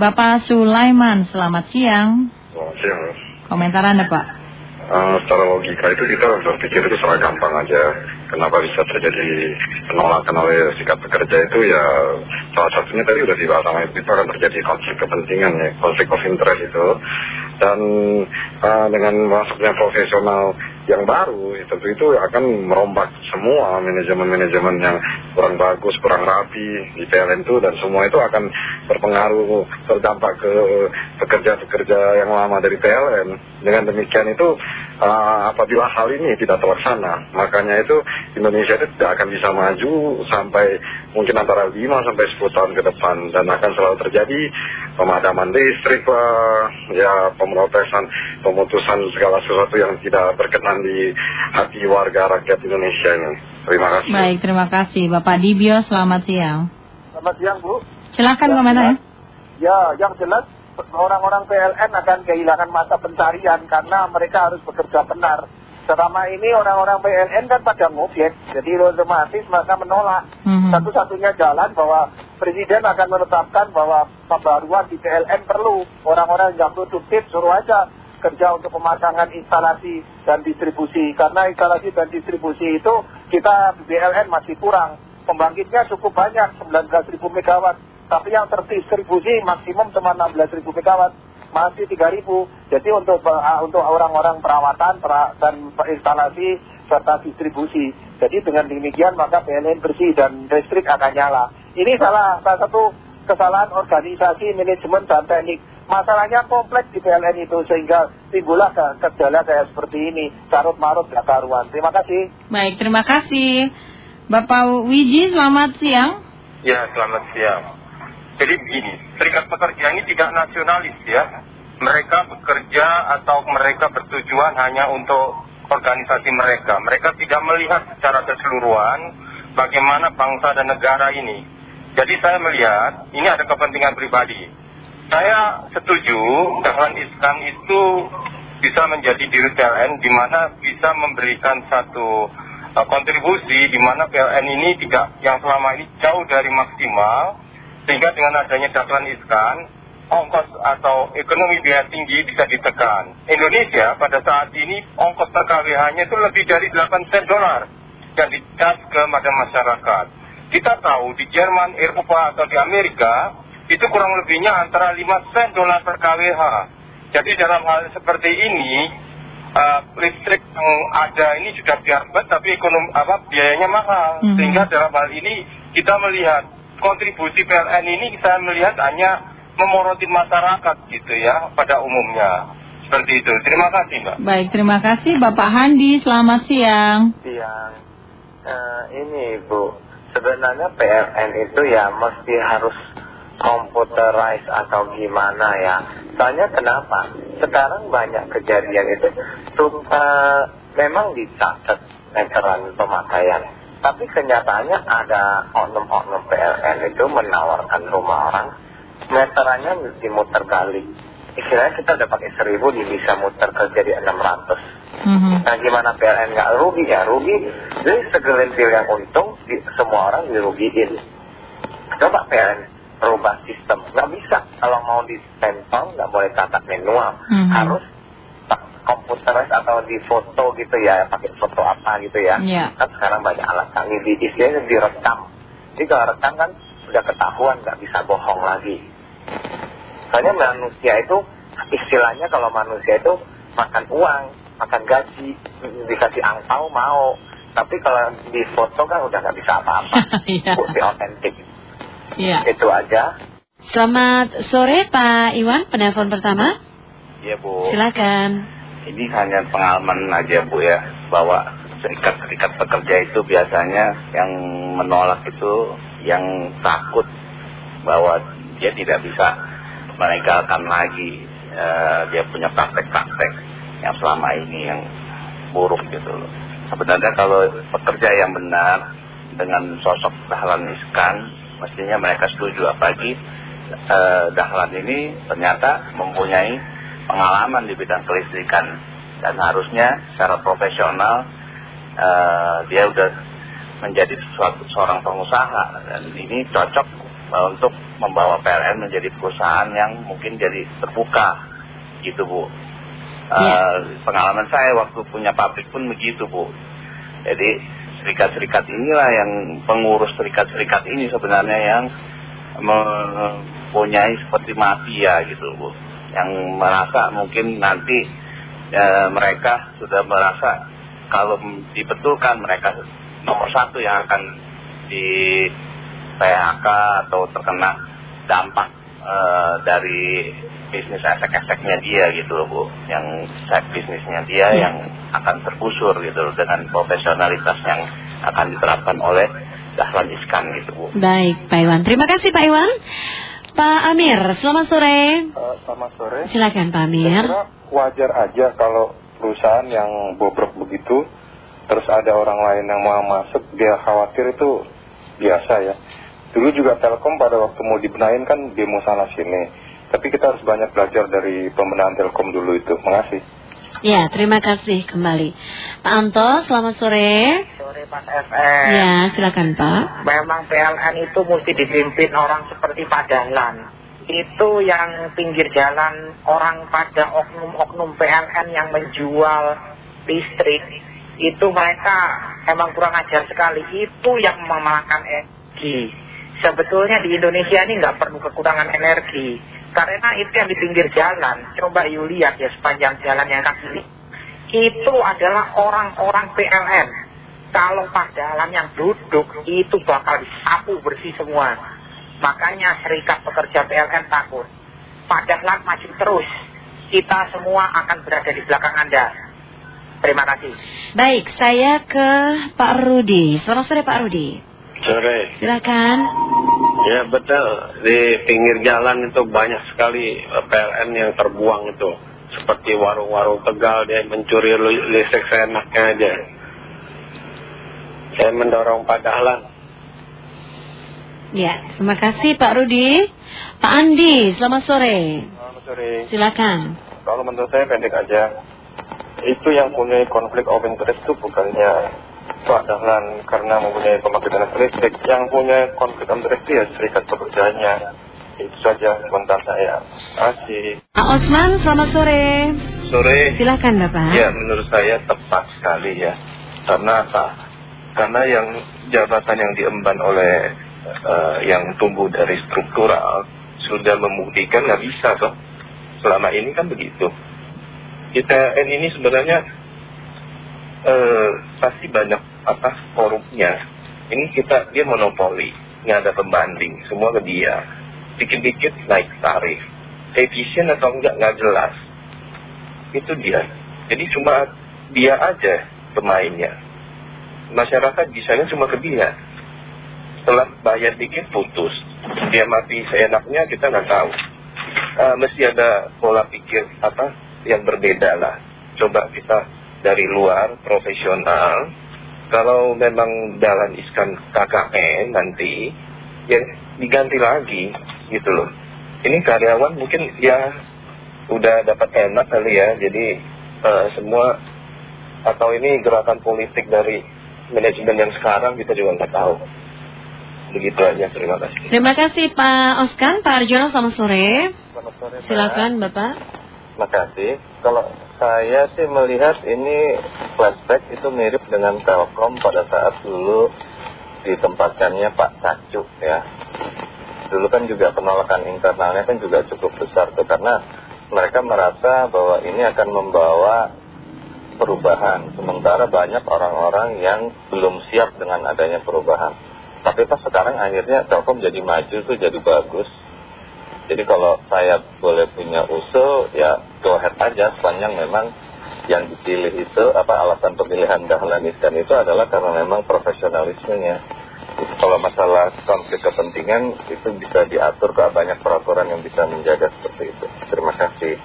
Bapak Sulaiman, selamat siang. Selamat siang. Komentar Anda Pak? Uh, secara logika itu kita berpikir itu sangat gampang aja. Kenapa bisa terjadi penolakan oleh sikat pekerja itu ya salah satunya tadi udah dibahas sama itu akan terjadi konflik kepentingan ya, konflik of interest itu. Dan uh, dengan masuknya profesional yang baru ya tentu itu akan merombak semua manajemen-manajemen yang kurang bagus, kurang rapi di PLN itu dan semua itu akan berpengaruh berdampak ke pekerja-pekerja yang lama dari PLN. Dengan demikian itu uh, apabila hal ini tidak terlaksana, makanya itu Indonesia itu tidak akan bisa maju sampai mungkin antara 5 sampai 10 tahun ke depan dan akan selalu terjadi pemadaman listrik lah, ya pemrotesan, pemutusan segala sesuatu yang tidak berkenan di hati warga rakyat Indonesia ini. Terima kasih. Baik, terima kasih. Bapak Dibio, selamat siang. Selamat siang, Bu. Silakan Ya, komentar ya. Ya, yang jelas orang-orang PLN akan kehilangan masa pencarian karena mereka harus bekerja benar. Selama ini orang-orang PLN kan pada ngobjek, jadi otomatis mereka menolak. Mhm. Satu-satunya jalan bahwa Presiden akan menetapkan bahwa pembaruan di PLN perlu. Orang-orang yang produktif suruh aja kerja untuk pemasangan instalasi dan distribusi. Karena instalasi dan distribusi itu kita BLN masih kurang. Pembangkitnya cukup banyak, 19.000 megawatt. Tapi yang terdistribusi maksimum cuma 16.000 megawatt. Masih 3.000. Jadi untuk uh, untuk orang-orang perawatan pera- dan instalasi serta distribusi. Jadi dengan demikian maka PLN bersih dan listrik akan nyala. Ini salah, salah satu kesalahan organisasi, manajemen, dan teknik. Masalahnya kompleks di PLN itu sehingga timbullah gejala kayak seperti ini. Carut-marut gak karuan. Terima kasih. Baik, terima kasih. Bapak Wiji, selamat siang. Ya, selamat siang. Jadi begini, serikat pekerja ini tidak nasionalis ya. Mereka bekerja atau mereka bertujuan hanya untuk organisasi mereka. Mereka tidak melihat secara keseluruhan bagaimana bangsa dan negara ini. Jadi saya melihat ini ada kepentingan pribadi. Saya setuju Dahlan Iskan itu bisa menjadi diri PLN di mana bisa memberikan satu uh, kontribusi di mana PLN ini tidak yang selama ini jauh dari maksimal sehingga dengan adanya Dahlan Iskan ongkos atau ekonomi biaya tinggi bisa ditekan. Indonesia pada saat ini ongkos per KWH-nya itu lebih dari 8 sen dolar yang dicas kepada masyarakat. Kita tahu di Jerman, Eropa atau di Amerika itu kurang lebihnya antara 5 sen dolar per KWH. Jadi dalam hal seperti ini uh, listrik yang ada ini sudah biarbet tapi ekonomi apa biayanya mahal. Mhm. Sehingga dalam hal ini kita melihat kontribusi PLN ini saya melihat hanya memoroti masyarakat gitu ya pada umumnya. Seperti itu. Terima kasih Mbak. Baik, terima kasih. Bapak Handi, selamat siang. siang. Eh, ini Bu, sebenarnya PLN itu ya mesti harus computerized atau gimana ya. Soalnya kenapa? Sekarang banyak kejadian itu tuh, eh, memang dicatat meteran pemakaian. Tapi kenyataannya ada oknum-oknum PLN itu menawarkan rumah orang, meterannya dimuter balik. Istilahnya kita udah pakai seribu, dia bisa muter ke jadi 600. Mhm. Nah gimana PLN nggak rugi ya rugi Jadi segelintir yang untung di, semua orang dirugiin Coba PLN rubah sistem nggak bisa kalau mau di stempel nggak boleh catat manual Mhm. harus komputeris atau di foto gitu ya pakai foto apa gitu ya Iya. kan sekarang banyak alat canggih di istilahnya direkam jadi kalau rekam kan sudah ketahuan nggak bisa bohong lagi soalnya manusia itu istilahnya kalau manusia itu makan uang makan gaji dikasih angpau mau tapi kalau di foto kan udah nggak bisa apa-apa Iya. bukti otentik Iya. itu aja Selamat sore Pak Iwan, penelpon pertama. Ya Bu, Silakan. Ini hanya pengalaman aja Bu ya, bahwa serikat-serikat pekerja itu biasanya yang menolak itu yang takut bahwa dia tidak bisa melegalkan lagi eh, dia punya praktek-praktek yang selama ini yang buruk gitu loh. Sebenarnya kalau pekerja yang benar dengan sosok Dahlan Iskan, mestinya mereka setuju apalagi eh, Dahlan ini ternyata mempunyai pengalaman di bidang kelistrikan. Dan harusnya secara profesional eh, dia udah menjadi suatu seorang pengusaha. Dan ini cocok untuk membawa PLN menjadi perusahaan yang mungkin jadi terbuka. Gitu Bu. Eh, pengalaman saya waktu punya pabrik pun begitu Bu. Jadi serikat-serikat inilah yang pengurus serikat-serikat ini sebenarnya yang mempunyai seperti mafia gitu Bu yang merasa mungkin nanti eh, mereka sudah merasa kalau dibetulkan mereka nomor satu yang akan di PHK atau terkena dampak eh, dari bisnis efek-efeknya dia gitu loh Bu yang side bisnisnya dia Ya. yang akan tergusur gitu loh dengan profesionalitas yang akan diterapkan oleh Dahlan Iskan gitu Bu Baik, Pak Iwan. Terima kasih Pak Iwan. Pak Amir, selamat sore. Eh, selamat sore. Silakan Pak Amir. wajar aja kalau perusahaan yang bobrok begitu, terus ada orang lain yang mau masuk, dia khawatir itu biasa ya. Dulu juga Telkom pada waktu mau dibenahin kan demo sana sini. Tapi kita harus banyak belajar dari pembenahan Telkom dulu itu. Makasih. Ya, terima kasih kembali. Pak Anto, selamat sore. Sore Mas FM. Ya, silakan Pak. Memang PLN itu mesti dipimpin orang seperti Pak Dahlan. Itu yang pinggir jalan orang pada oknum-oknum PLN yang menjual listrik. Itu mereka emang kurang ajar sekali. Itu yang memakan energi. Sebetulnya di Indonesia ini nggak perlu kekurangan energi. Karena itu yang di pinggir jalan. Coba you lihat ya sepanjang jalan yang kaki ini. Itu adalah orang-orang PLN kalau Pak Dahlan yang duduk itu bakal disapu bersih semua. Makanya serikat pekerja PLN takut. Pak Dahlan maju terus. Kita semua akan berada di belakang Anda. Terima kasih. Baik, saya ke Pak Rudi. Selamat sore Pak Rudi. Sore. Silakan. Ya betul, di pinggir jalan itu banyak sekali eh, PLN yang terbuang itu. Seperti warung-warung Tegal, dia mencuri li- listrik seenaknya aja. Saya mendorong Pak Dahlan. Ya, terima kasih Pak Rudi. Pak Andi, selamat sore. Selamat sore. Silakan. Kalau menurut saya pendek aja. Itu yang punya konflik of interest itu bukannya Pak Dahlan karena mempunyai pembangkit energi listrik. Yang punya konflik itu ya serikat pekerjanya. Itu saja komentar saya. Terima kasih. Pak Osman, selamat sore. Sore. Silakan Bapak. Ya, menurut saya tepat sekali ya. Karena apa? Karena yang jabatan yang diemban oleh eh, yang tumbuh dari struktural sudah membuktikan nggak bisa toh. Selama ini kan begitu. ITN ini sebenarnya eh, pasti banyak apa korupnya. Ini kita dia monopoli, nggak ada pembanding, semua ke dia. Dikit-dikit naik tarif, efisien atau enggak nggak jelas. Itu dia. Jadi cuma dia aja pemainnya. Masyarakat bisanya cuma ke dia. Setelah bayar dikit putus, dia mati seenaknya kita nggak tahu. Eh, mesti ada pola pikir apa yang berbeda lah. Coba kita dari luar profesional. Kalau memang dalam iskan KKN nanti, ya diganti lagi gitu loh. Ini karyawan mungkin ya udah dapat enak kali ya. Jadi eh, semua atau ini gerakan politik dari manajemen yang sekarang kita juga nggak tahu. Begitu aja. Terima kasih. Terima kasih Pak Oskan. Pak Arjono, selamat sore. Selamat sore, Pak. Silakan Bapak. Terima kasih. Kalau saya sih melihat ini flashback itu mirip dengan Telkom pada saat dulu ditempatkannya Pak Cacuk ya. Dulu kan juga penolakan internalnya kan juga cukup besar tuh karena mereka merasa bahwa ini akan membawa perubahan. Sementara banyak orang-orang yang belum siap dengan adanya perubahan. Tapi pas sekarang akhirnya Telkom jadi maju tuh jadi bagus. Jadi kalau saya boleh punya usul ya go ahead aja sepanjang memang yang dipilih itu apa alasan pemilihan Dahlan Iskan itu adalah karena memang profesionalismenya. Kalau masalah konflik kepentingan itu bisa diatur ke banyak peraturan yang bisa menjaga seperti itu. Terima kasih.